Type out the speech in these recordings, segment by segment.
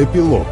Эпилог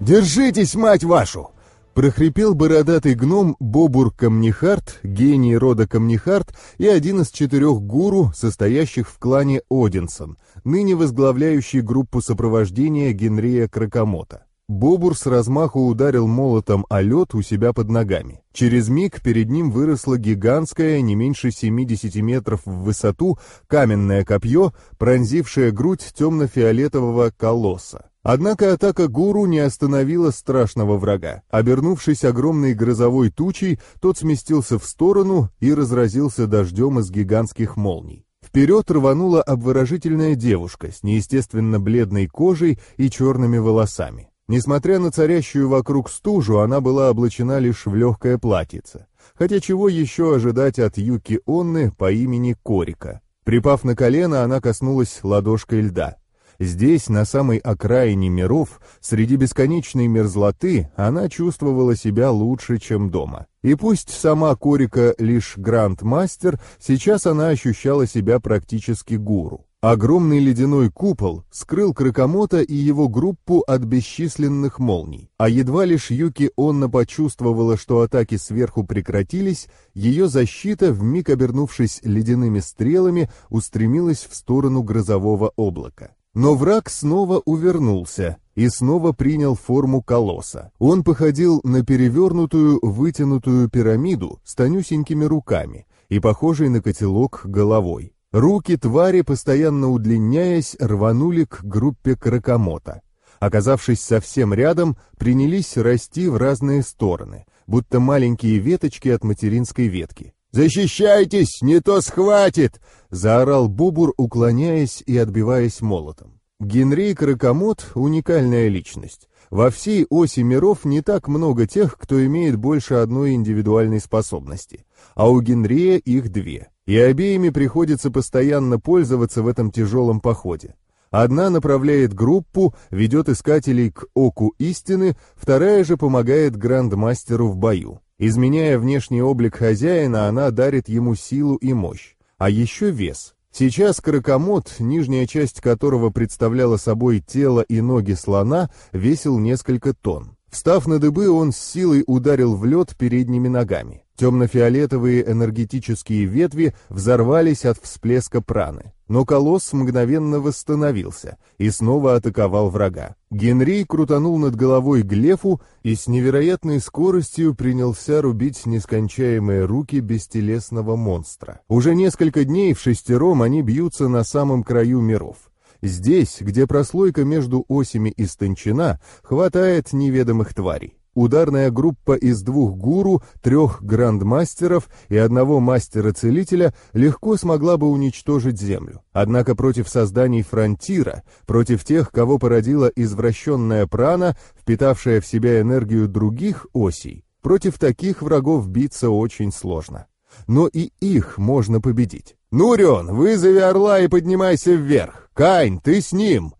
«Держитесь, мать вашу!» прохрипел бородатый гном Бобур Камнихарт, гений рода Камнихарт и один из четырех гуру, состоящих в клане Одинсон, ныне возглавляющий группу сопровождения Генрия Кракомота. Бобур с размаху ударил молотом о лед у себя под ногами. Через миг перед ним выросло гигантское, не меньше 70 метров в высоту, каменное копье, пронзившее грудь темно-фиолетового колосса. Однако атака гуру не остановила страшного врага. Обернувшись огромной грозовой тучей, тот сместился в сторону и разразился дождем из гигантских молний. Вперед рванула обворожительная девушка с неестественно бледной кожей и черными волосами. Несмотря на царящую вокруг стужу, она была облачена лишь в легкое платьице. Хотя чего еще ожидать от Юки Онны по имени Корика? Припав на колено, она коснулась ладошкой льда. Здесь, на самой окраине миров, среди бесконечной мерзлоты, она чувствовала себя лучше, чем дома. И пусть сама Корика лишь гранд-мастер, сейчас она ощущала себя практически гуру. Огромный ледяной купол скрыл Кракомота и его группу от бесчисленных молний, а едва лишь Юки Онна почувствовала, что атаки сверху прекратились, ее защита, вмиг обернувшись ледяными стрелами, устремилась в сторону грозового облака. Но враг снова увернулся и снова принял форму колосса. Он походил на перевернутую, вытянутую пирамиду с тонюсенькими руками и похожий на котелок головой. Руки твари, постоянно удлиняясь, рванули к группе кракомота. Оказавшись совсем рядом, принялись расти в разные стороны, будто маленькие веточки от материнской ветки. «Защищайтесь, не то схватит!» — заорал Бубур, уклоняясь и отбиваясь молотом. Генри Кракомот — уникальная личность. Во всей оси миров не так много тех, кто имеет больше одной индивидуальной способности, а у Генрия их две — и обеими приходится постоянно пользоваться в этом тяжелом походе. Одна направляет группу, ведет искателей к оку истины, вторая же помогает грандмастеру в бою. Изменяя внешний облик хозяина, она дарит ему силу и мощь, а еще вес. Сейчас кракомот, нижняя часть которого представляла собой тело и ноги слона, весил несколько тонн. Встав на дыбы, он с силой ударил в лед передними ногами. Темно-фиолетовые энергетические ветви взорвались от всплеска праны. Но колосс мгновенно восстановился и снова атаковал врага. Генрей крутанул над головой Глефу и с невероятной скоростью принялся рубить нескончаемые руки бестелесного монстра. Уже несколько дней в шестером они бьются на самом краю миров. Здесь, где прослойка между осями истончена, хватает неведомых тварей. Ударная группа из двух гуру, трех грандмастеров и одного мастера-целителя легко смогла бы уничтожить Землю. Однако против созданий фронтира, против тех, кого породила извращенная прана, впитавшая в себя энергию других осей, против таких врагов биться очень сложно. Но и их можно победить. «Нурион, вызови орла и поднимайся вверх! Кайн, ты с ним!»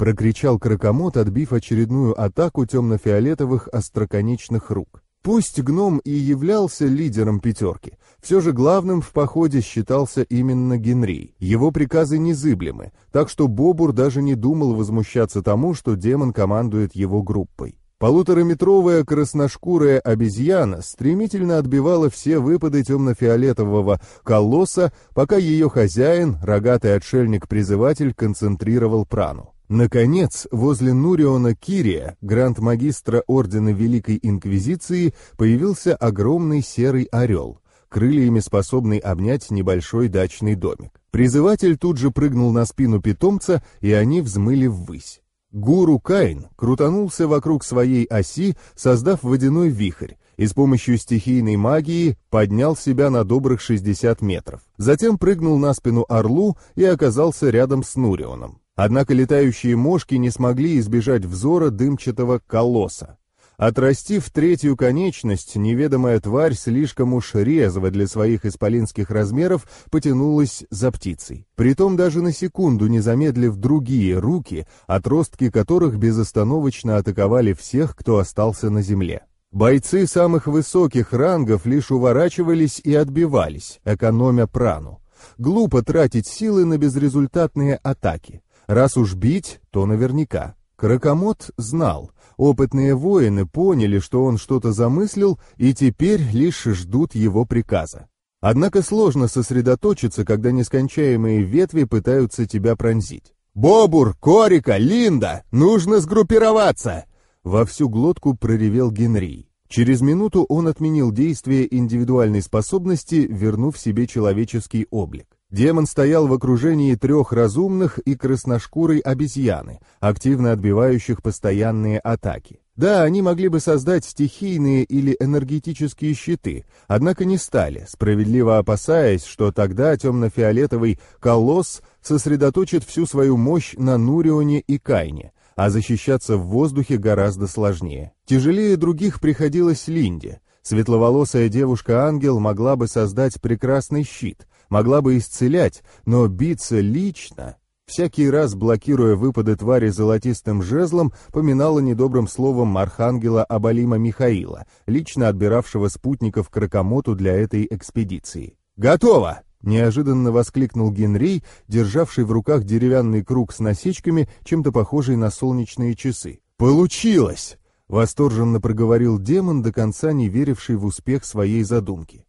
Прокричал кракомот, отбив очередную атаку темно-фиолетовых остроконечных рук. Пусть гном и являлся лидером пятерки, все же главным в походе считался именно Генри. Его приказы незыблемы, так что Бобур даже не думал возмущаться тому, что демон командует его группой. Полутораметровая красношкурая обезьяна стремительно отбивала все выпады темно-фиолетового колосса, пока ее хозяин, рогатый отшельник-призыватель, концентрировал прану. Наконец, возле Нуриона Кирия, гранд-магистра Ордена Великой Инквизиции, появился огромный серый орел, крыльями способный обнять небольшой дачный домик. Призыватель тут же прыгнул на спину питомца, и они взмыли ввысь. Гуру Каин крутанулся вокруг своей оси, создав водяной вихрь, и с помощью стихийной магии поднял себя на добрых 60 метров. Затем прыгнул на спину орлу и оказался рядом с Нурионом. Однако летающие мошки не смогли избежать взора дымчатого колосса. Отрастив третью конечность, неведомая тварь слишком уж резво для своих исполинских размеров потянулась за птицей. Притом даже на секунду не замедлив другие руки, отростки которых безостановочно атаковали всех, кто остался на земле. Бойцы самых высоких рангов лишь уворачивались и отбивались, экономя прану. Глупо тратить силы на безрезультатные атаки. Раз уж бить, то наверняка. Кракомот знал. Опытные воины поняли, что он что-то замыслил, и теперь лишь ждут его приказа. Однако сложно сосредоточиться, когда нескончаемые ветви пытаются тебя пронзить. «Бобур, Корика, Линда! Нужно сгруппироваться!» Во всю глотку проревел Генри. Через минуту он отменил действие индивидуальной способности, вернув себе человеческий облик. Демон стоял в окружении трех разумных и красношкурой обезьяны, активно отбивающих постоянные атаки. Да, они могли бы создать стихийные или энергетические щиты, однако не стали, справедливо опасаясь, что тогда темно-фиолетовый колосс сосредоточит всю свою мощь на Нурионе и Кайне, а защищаться в воздухе гораздо сложнее. Тяжелее других приходилось Линде. Светловолосая девушка-ангел могла бы создать прекрасный щит, могла бы исцелять, но биться лично всякий раз блокируя выпады твари золотистым жезлом, поминала недобрым словом архангела Абалима Михаила, лично отбиравшего спутников к Ракомоту для этой экспедиции. «Готово!» — неожиданно воскликнул Генрей, державший в руках деревянный круг с насечками, чем-то похожий на солнечные часы. «Получилось!» — восторженно проговорил демон, до конца не веривший в успех своей задумки.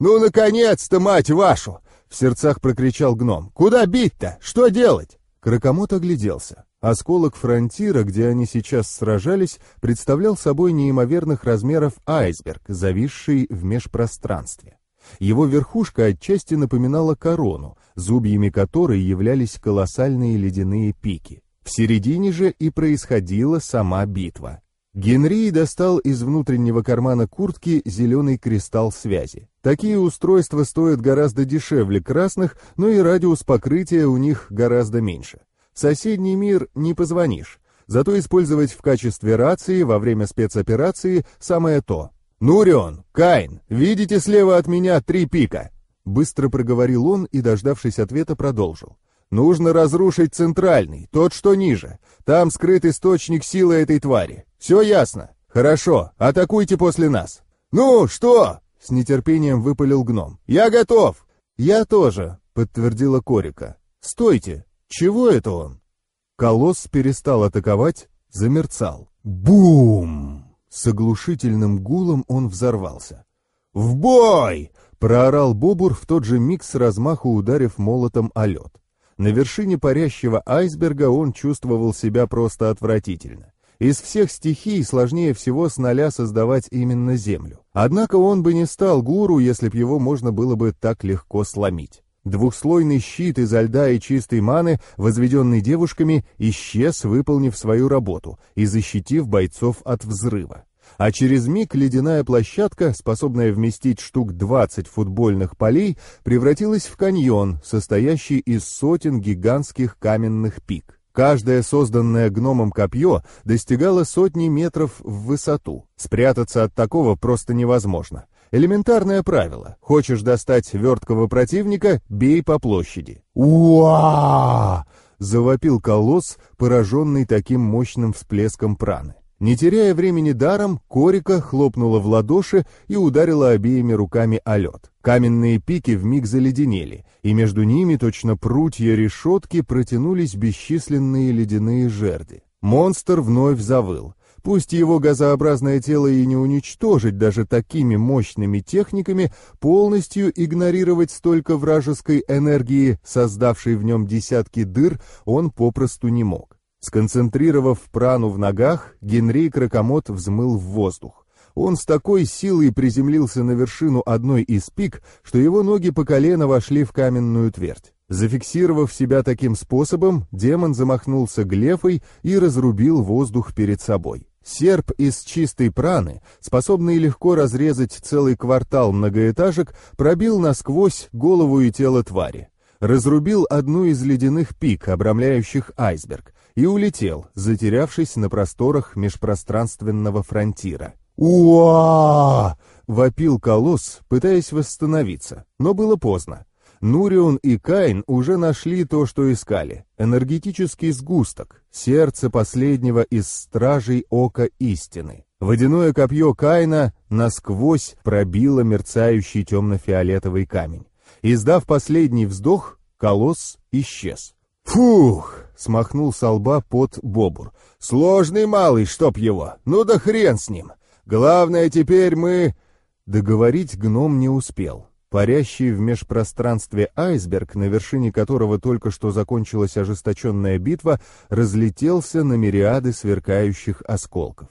«Ну, наконец-то, мать вашу! В сердцах прокричал гном. «Куда бить-то? Что делать?» Кракомот огляделся. Осколок фронтира, где они сейчас сражались, представлял собой неимоверных размеров айсберг, зависший в межпространстве. Его верхушка отчасти напоминала корону, зубьями которой являлись колоссальные ледяные пики. В середине же и происходила сама битва. Генри достал из внутреннего кармана куртки зеленый кристалл связи. Такие устройства стоят гораздо дешевле красных, но и радиус покрытия у них гораздо меньше. В соседний мир не позвонишь, зато использовать в качестве рации во время спецоперации самое то. «Нурион, Кайн, видите слева от меня три пика?» Быстро проговорил он и, дождавшись ответа, продолжил. Нужно разрушить центральный, тот, что ниже. Там скрыт источник силы этой твари. Все ясно? Хорошо, атакуйте после нас. Ну, что? С нетерпением выпалил гном. Я готов. Я тоже, подтвердила Корика. Стойте, чего это он? Колосс перестал атаковать, замерцал. Бум! С оглушительным гулом он взорвался. «В бой!» — проорал Бобур в тот же миг с размаху ударив молотом о лед. На вершине парящего айсберга он чувствовал себя просто отвратительно. Из всех стихий сложнее всего с нуля создавать именно Землю. Однако он бы не стал гуру, если б его можно было бы так легко сломить. Двухслойный щит изо льда и чистой маны, возведенный девушками, исчез, выполнив свою работу и защитив бойцов от взрыва а через миг ледяная площадка, способная вместить штук 20 футбольных полей, превратилась в каньон, состоящий из сотен гигантских каменных пик. Каждое созданное гномом копье достигало сотни метров в высоту. Спрятаться от такого просто невозможно. Элементарное правило. Хочешь достать верткого противника — бей по площади. «Уа!» — завопил колосс, пораженный таким мощным всплеском праны. Не теряя времени даром, Корика хлопнула в ладоши и ударила обеими руками о лед. Каменные пики вмиг заледенели, и между ними, точно прутья решетки, протянулись бесчисленные ледяные жерди. Монстр вновь завыл. Пусть его газообразное тело и не уничтожить даже такими мощными техниками, полностью игнорировать столько вражеской энергии, создавшей в нем десятки дыр, он попросту не мог. Сконцентрировав прану в ногах, Генри Кракомот взмыл в воздух. Он с такой силой приземлился на вершину одной из пик, что его ноги по колено вошли в каменную твердь. Зафиксировав себя таким способом, демон замахнулся глефой и разрубил воздух перед собой. Серп из чистой праны, способный легко разрезать целый квартал многоэтажек, пробил насквозь голову и тело твари. Разрубил одну из ледяных пик, обрамляющих айсберг, и улетел, затерявшись на просторах межпространственного фронтира. «Уа!» — вопил колосс, пытаясь восстановиться, но было поздно. Нурион и Кайн уже нашли то, что искали — энергетический сгусток, сердце последнего из стражей Ока Истины. Водяное копье Кайна насквозь пробило мерцающий темно-фиолетовый камень. Издав последний вздох, колосс исчез. «Фух!» — смахнул со лба под бобур. «Сложный малый, чтоб его! Ну да хрен с ним! Главное, теперь мы...» Договорить гном не успел. Парящий в межпространстве айсберг, на вершине которого только что закончилась ожесточенная битва, разлетелся на мириады сверкающих осколков.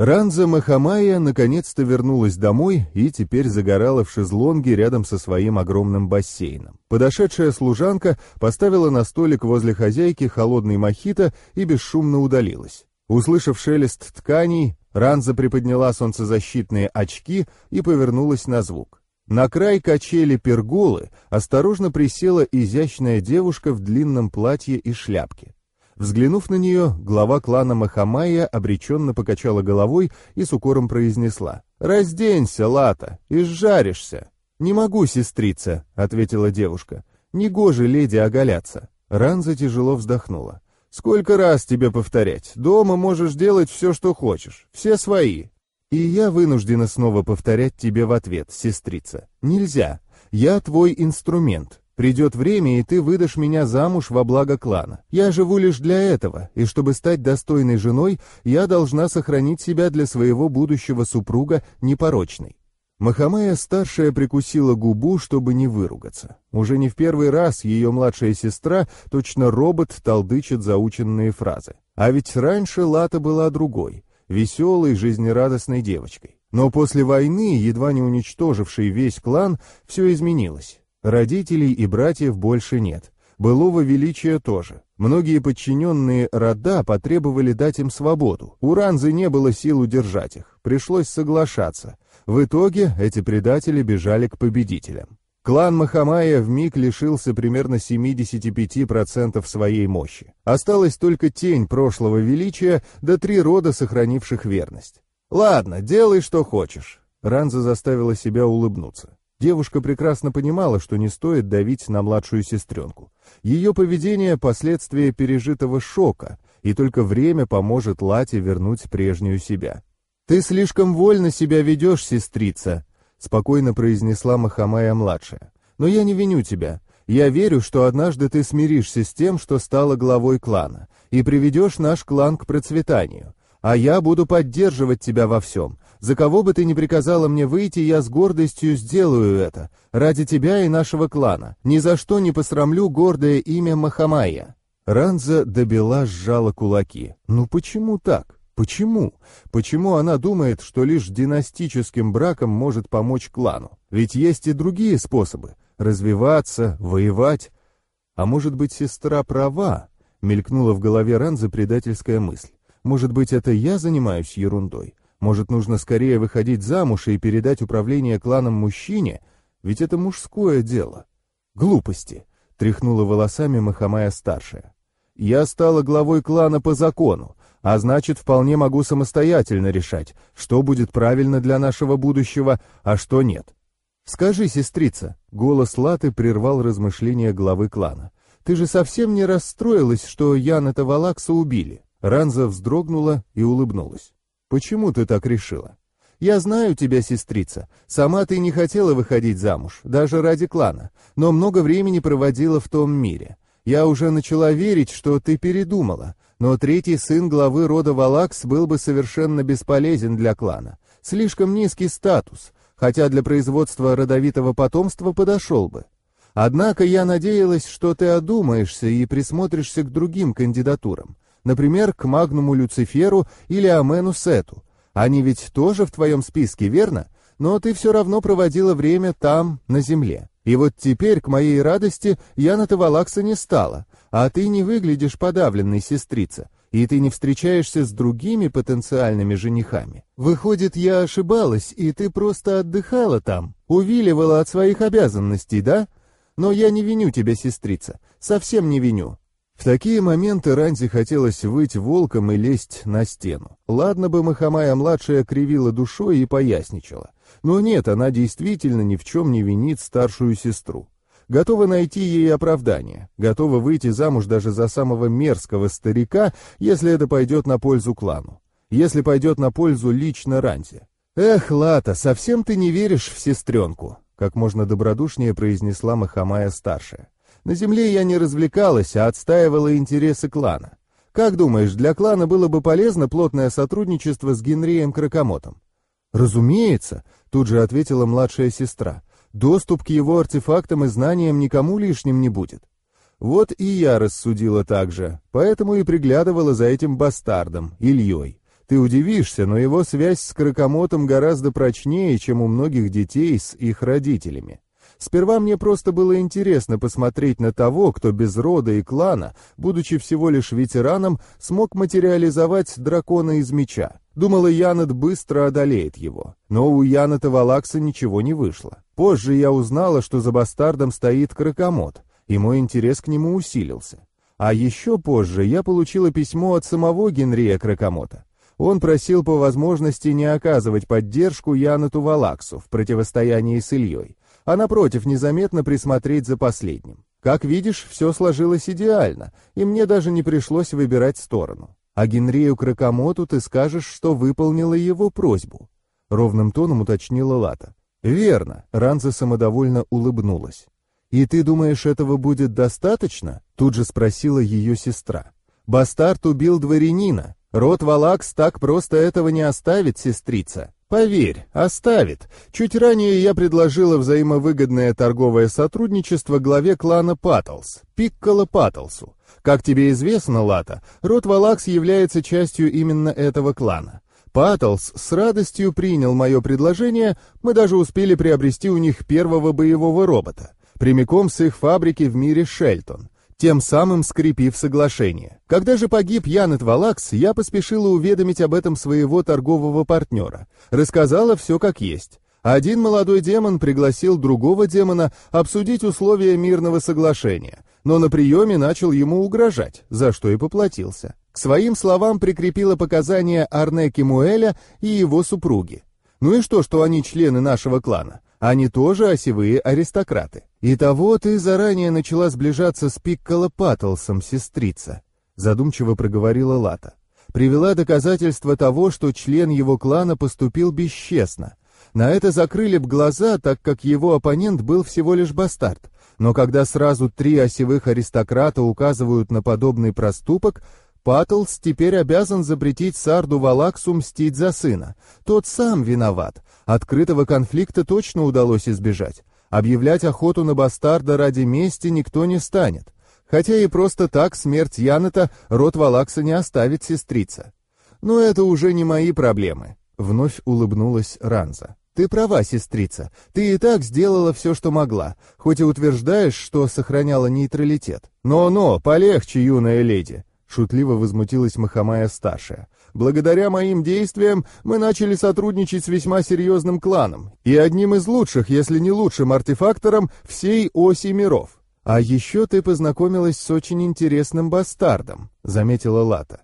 Ранза Махамая наконец-то вернулась домой и теперь загорала в шезлонге рядом со своим огромным бассейном. Подошедшая служанка поставила на столик возле хозяйки холодный мохито и бесшумно удалилась. Услышав шелест тканей, Ранза приподняла солнцезащитные очки и повернулась на звук. На край качели перголы осторожно присела изящная девушка в длинном платье и шляпке. Взглянув на нее, глава клана Махамая обреченно покачала головой и с укором произнесла. «Разденься, Лата, и сжаришься». «Не могу, сестрица», — ответила девушка. «Негоже леди оголяться». Ранза тяжело вздохнула. Сколько раз тебе повторять? Дома можешь делать все, что хочешь. Все свои. И я вынуждена снова повторять тебе в ответ, сестрица. Нельзя. Я твой инструмент. Придет время, и ты выдашь меня замуж во благо клана. Я живу лишь для этого, и чтобы стать достойной женой, я должна сохранить себя для своего будущего супруга непорочной. Махамая-старшая прикусила губу, чтобы не выругаться. Уже не в первый раз ее младшая сестра, точно робот, толдычит заученные фразы. А ведь раньше Лата была другой, веселой, жизнерадостной девочкой. Но после войны, едва не уничтожившей весь клан, все изменилось. Родителей и братьев больше нет. Былого величия тоже. Многие подчиненные рода потребовали дать им свободу. У Ранзы не было сил удержать их. Пришлось соглашаться. В итоге эти предатели бежали к победителям. Клан Махамая вмиг лишился примерно 75% своей мощи. Осталась только тень прошлого величия, да три рода, сохранивших верность. «Ладно, делай, что хочешь», — Ранза заставила себя улыбнуться. Девушка прекрасно понимала, что не стоит давить на младшую сестренку. Ее поведение — последствие пережитого шока, и только время поможет Лате вернуть прежнюю себя. «Ты слишком вольно себя ведешь, сестрица», — спокойно произнесла Махамая-младшая. «Но я не виню тебя. Я верю, что однажды ты смиришься с тем, что стала главой клана, и приведешь наш клан к процветанию. А я буду поддерживать тебя во всем. За кого бы ты ни приказала мне выйти, я с гордостью сделаю это. Ради тебя и нашего клана. Ни за что не посрамлю гордое имя Махамая». Ранза добила сжала кулаки. «Ну почему так? Почему? Почему она думает, что лишь династическим браком может помочь клану? Ведь есть и другие способы — развиваться, воевать. А может быть, сестра права? Мелькнула в голове Ранзы предательская мысль. Может быть, это я занимаюсь ерундой? Может, нужно скорее выходить замуж и передать управление кланом мужчине? Ведь это мужское дело. Глупости, тряхнула волосами Махамая-старшая. Я стала главой клана по закону, а значит, вполне могу самостоятельно решать, что будет правильно для нашего будущего, а что нет. «Скажи, сестрица», — голос Латы прервал размышления главы клана, «ты же совсем не расстроилась, что Яна Тавалакса убили?» Ранза вздрогнула и улыбнулась. «Почему ты так решила?» «Я знаю тебя, сестрица. Сама ты не хотела выходить замуж, даже ради клана, но много времени проводила в том мире. Я уже начала верить, что ты передумала, но третий сын главы рода Валакс был бы совершенно бесполезен для клана. Слишком низкий статус, хотя для производства родовитого потомства подошел бы. Однако я надеялась, что ты одумаешься и присмотришься к другим кандидатурам, например, к Магнуму Люциферу или Амену Сету. Они ведь тоже в твоем списке, верно? Но ты все равно проводила время там, на земле. И вот теперь, к моей радости, я на Тавалакса не стала, а ты не выглядишь подавленной, сестрица, и ты не встречаешься с другими потенциальными женихами. Выходит, я ошибалась, и ты просто отдыхала там, увиливала от своих обязанностей, да? Но я не виню тебя, сестрица, совсем не виню. В такие моменты Ранзи хотелось выйти волком и лезть на стену. Ладно бы Махамая-младшая кривила душой и поясничала. Но нет, она действительно ни в чем не винит старшую сестру. Готова найти ей оправдание, готова выйти замуж даже за самого мерзкого старика, если это пойдет на пользу клану, если пойдет на пользу лично Ранзе. Эх, Лата, совсем ты не веришь в сестренку. как можно добродушнее произнесла Махамая-старшая. «На земле я не развлекалась, а отстаивала интересы клана. Как думаешь, для клана было бы полезно плотное сотрудничество с Генрием Кракомотом?» «Разумеется», — тут же ответила младшая сестра. «Доступ к его артефактам и знаниям никому лишним не будет». Вот и я рассудила так же, поэтому и приглядывала за этим бастардом, Ильей. Ты удивишься, но его связь с Кракомотом гораздо прочнее, чем у многих детей с их родителями. Сперва мне просто было интересно посмотреть на того, кто без рода и клана, будучи всего лишь ветераном, смог материализовать дракона из меча. Думала, Янет быстро одолеет его. Но у Яната Валакса ничего не вышло. Позже я узнала, что за бастардом стоит Кракомот, и мой интерес к нему усилился. А еще позже я получила письмо от самого Генрия Кракомота. Он просил по возможности не оказывать поддержку Янату Валаксу в противостоянии с Ильей, а напротив незаметно присмотреть за последним. Как видишь, все сложилось идеально, и мне даже не пришлось выбирать сторону. А Генрию Кракомоту ты скажешь, что выполнила его просьбу. Ровным тоном уточнила Лата. «Верно», — Ранза самодовольно улыбнулась. «И ты думаешь, этого будет достаточно?» — тут же спросила ее сестра. «Бастард убил дворянина. Род Валакс так просто этого не оставит, сестрица». Поверь, оставит. Чуть ранее я предложила взаимовыгодное торговое сотрудничество главе клана Паттлс, Пикколо Паттлсу. Как тебе известно, Лата, род Валакс является частью именно этого клана. Паттлс с радостью принял мое предложение, мы даже успели приобрести у них первого боевого робота, прямиком с их фабрики в мире Шельтон тем самым скрепив соглашение. Когда же погиб Янет Валакс, я поспешила уведомить об этом своего торгового партнера. Рассказала все как есть. Один молодой демон пригласил другого демона обсудить условия мирного соглашения, но на приеме начал ему угрожать, за что и поплатился. К своим словам прикрепила показания Арне Кимуэля и его супруги. Ну и что, что они члены нашего клана? Они тоже осевые аристократы. И того ты заранее начала сближаться с Пикколо Паттлсом, сестрица, задумчиво проговорила Лата. Привела доказательства того, что член его клана поступил бесчестно. На это закрыли б глаза, так как его оппонент был всего лишь бастард. Но когда сразу три осевых аристократа указывают на подобный проступок, Паттлс теперь обязан запретить Сарду Валаксу мстить за сына. Тот сам виноват. Открытого конфликта точно удалось избежать. Объявлять охоту на бастарда ради мести никто не станет. Хотя и просто так смерть Янета род Валакса не оставит сестрица. Но это уже не мои проблемы. Вновь улыбнулась Ранза. «Ты права, сестрица. Ты и так сделала все, что могла, хоть и утверждаешь, что сохраняла нейтралитет. Но-но, полегче, юная леди. Шутливо возмутилась Махамая-старшая. «Благодаря моим действиям мы начали сотрудничать с весьма серьезным кланом и одним из лучших, если не лучшим артефактором всей оси миров. А еще ты познакомилась с очень интересным бастардом», — заметила Лата.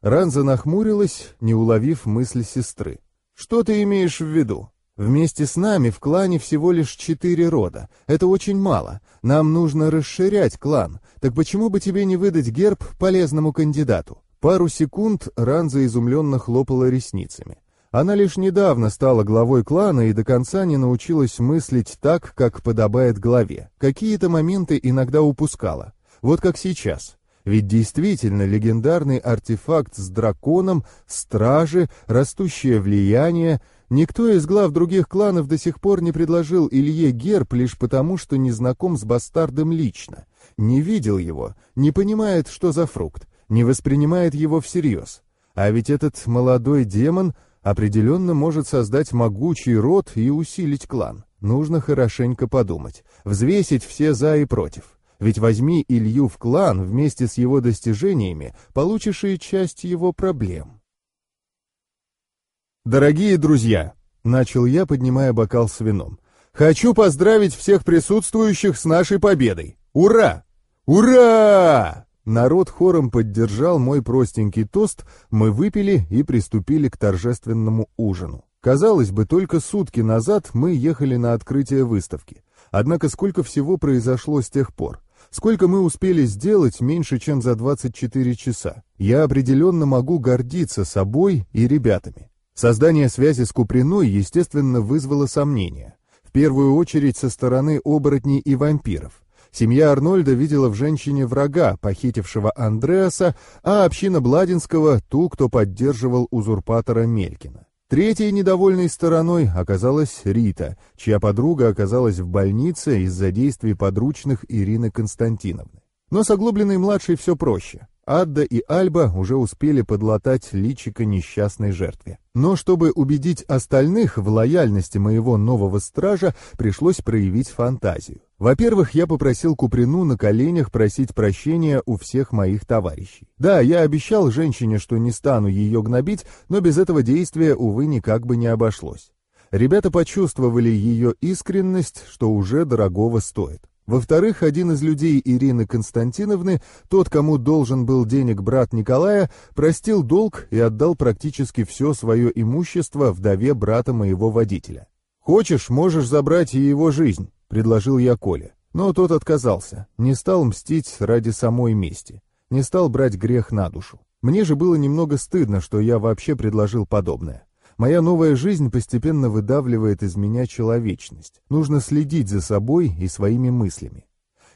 Ранза нахмурилась, не уловив мысли сестры. «Что ты имеешь в виду?» Вместе с нами в клане всего лишь четыре рода. Это очень мало. Нам нужно расширять клан. Так почему бы тебе не выдать герб полезному кандидату? Пару секунд Ранза изумленно хлопала ресницами. Она лишь недавно стала главой клана и до конца не научилась мыслить так, как подобает главе. Какие-то моменты иногда упускала. Вот как сейчас. Ведь действительно легендарный артефакт с драконом, стражи, растущее влияние — Никто из глав других кланов до сих пор не предложил Илье герб лишь потому, что не знаком с бастардом лично, не видел его, не понимает, что за фрукт, не воспринимает его всерьез. А ведь этот молодой демон определенно может создать могучий род и усилить клан. Нужно хорошенько подумать, взвесить все «за» и «против». Ведь возьми Илью в клан вместе с его достижениями, получишь и часть его проблем. «Дорогие друзья!» — начал я, поднимая бокал с вином. «Хочу поздравить всех присутствующих с нашей победой! Ура! Ура!» Народ хором поддержал мой простенький тост, мы выпили и приступили к торжественному ужину. Казалось бы, только сутки назад мы ехали на открытие выставки. Однако сколько всего произошло с тех пор? Сколько мы успели сделать меньше, чем за 24 часа? Я определенно могу гордиться собой и ребятами. Создание связи с Куприной, естественно, вызвало сомнения. В первую очередь со стороны оборотней и вампиров. Семья Арнольда видела в женщине врага, похитившего Андреаса, а община Бладинского — ту, кто поддерживал узурпатора Мелькина. Третьей недовольной стороной оказалась Рита, чья подруга оказалась в больнице из-за действий подручных Ирины Константиновны. Но с оглобленной младшей все проще. Адда и Альба уже успели подлатать личико несчастной жертве. Но чтобы убедить остальных в лояльности моего нового стража, пришлось проявить фантазию. Во-первых, я попросил Куприну на коленях просить прощения у всех моих товарищей. Да, я обещал женщине, что не стану ее гнобить, но без этого действия, увы, никак бы не обошлось. Ребята почувствовали ее искренность, что уже дорогого стоит. Во-вторых, один из людей Ирины Константиновны, тот, кому должен был денег брат Николая, простил долг и отдал практически все свое имущество вдове брата моего водителя. «Хочешь, можешь забрать и его жизнь», — предложил я Коле. Но тот отказался, не стал мстить ради самой мести, не стал брать грех на душу. Мне же было немного стыдно, что я вообще предложил подобное. Моя новая жизнь постепенно выдавливает из меня человечность. Нужно следить за собой и своими мыслями.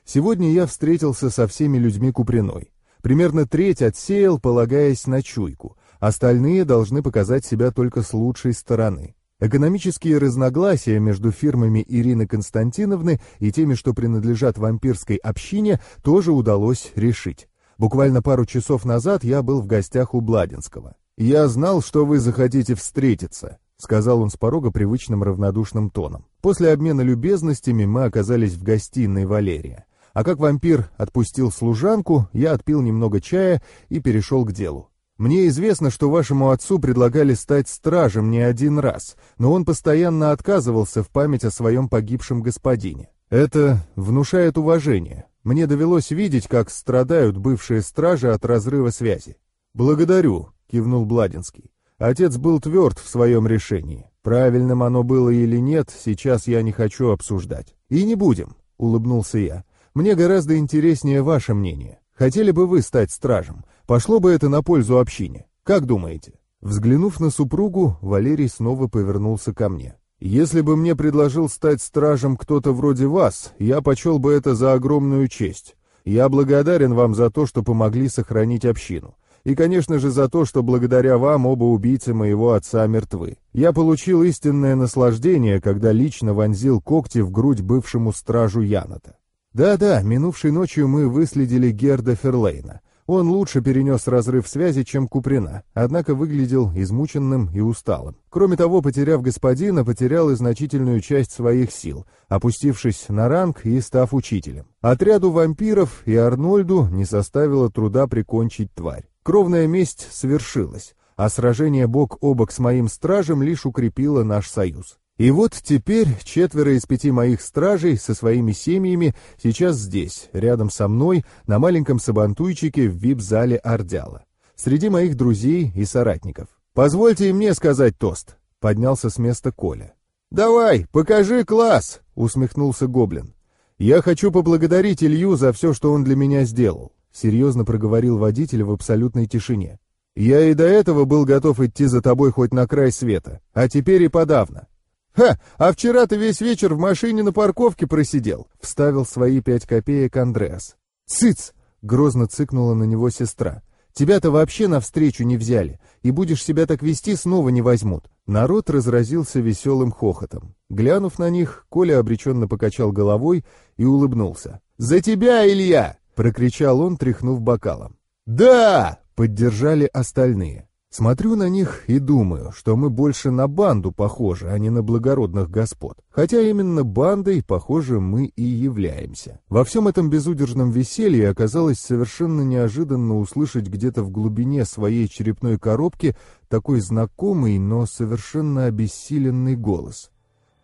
Сегодня я встретился со всеми людьми Куприной. Примерно треть отсеял, полагаясь на чуйку. Остальные должны показать себя только с лучшей стороны. Экономические разногласия между фирмами Ирины Константиновны и теми, что принадлежат вампирской общине, тоже удалось решить. Буквально пару часов назад я был в гостях у Бладинского. «Я знал, что вы захотите встретиться», — сказал он с порога привычным равнодушным тоном. После обмена любезностями мы оказались в гостиной Валерия. А как вампир отпустил служанку, я отпил немного чая и перешел к делу. Мне известно, что вашему отцу предлагали стать стражем не один раз, но он постоянно отказывался в память о своем погибшем господине. Это внушает уважение. Мне довелось видеть, как страдают бывшие стражи от разрыва связи. «Благодарю», — кивнул Бладинский. Отец был тверд в своем решении. Правильным оно было или нет, сейчас я не хочу обсуждать. «И не будем», — улыбнулся я. «Мне гораздо интереснее ваше мнение. Хотели бы вы стать стражем? Пошло бы это на пользу общине. Как думаете?» Взглянув на супругу, Валерий снова повернулся ко мне. «Если бы мне предложил стать стражем кто-то вроде вас, я почел бы это за огромную честь. Я благодарен вам за то, что помогли сохранить общину. И, конечно же, за то, что благодаря вам оба убийцы моего отца мертвы. Я получил истинное наслаждение, когда лично вонзил когти в грудь бывшему стражу Яната. Да-да, минувшей ночью мы выследили Герда Ферлейна. Он лучше перенес разрыв связи, чем Куприна, однако выглядел измученным и усталым. Кроме того, потеряв господина, потерял и значительную часть своих сил, опустившись на ранг и став учителем. Отряду вампиров и Арнольду не составило труда прикончить тварь. Кровная месть свершилась, а сражение бок о бок с моим стражем лишь укрепило наш союз. И вот теперь четверо из пяти моих стражей со своими семьями сейчас здесь, рядом со мной, на маленьком сабантуйчике в вип-зале Ордяла. Среди моих друзей и соратников. «Позвольте и мне сказать тост», — поднялся с места Коля. «Давай, покажи класс!» — усмехнулся Гоблин. «Я хочу поблагодарить Илью за все, что он для меня сделал. — серьезно проговорил водитель в абсолютной тишине. «Я и до этого был готов идти за тобой хоть на край света, а теперь и подавно». «Ха! А вчера ты весь вечер в машине на парковке просидел!» — вставил свои пять копеек Андреас. «Цыц!» — грозно цыкнула на него сестра. «Тебя-то вообще навстречу не взяли, и будешь себя так вести, снова не возьмут». Народ разразился веселым хохотом. Глянув на них, Коля обреченно покачал головой и улыбнулся. «За тебя, Илья!» Прокричал он, тряхнув бокалом. «Да!» — поддержали остальные. Смотрю на них и думаю, что мы больше на банду похожи, а не на благородных господ. Хотя именно бандой, похоже, мы и являемся. Во всем этом безудержном веселье оказалось совершенно неожиданно услышать где-то в глубине своей черепной коробки такой знакомый, но совершенно обессиленный голос.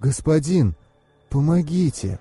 «Господин, помогите!»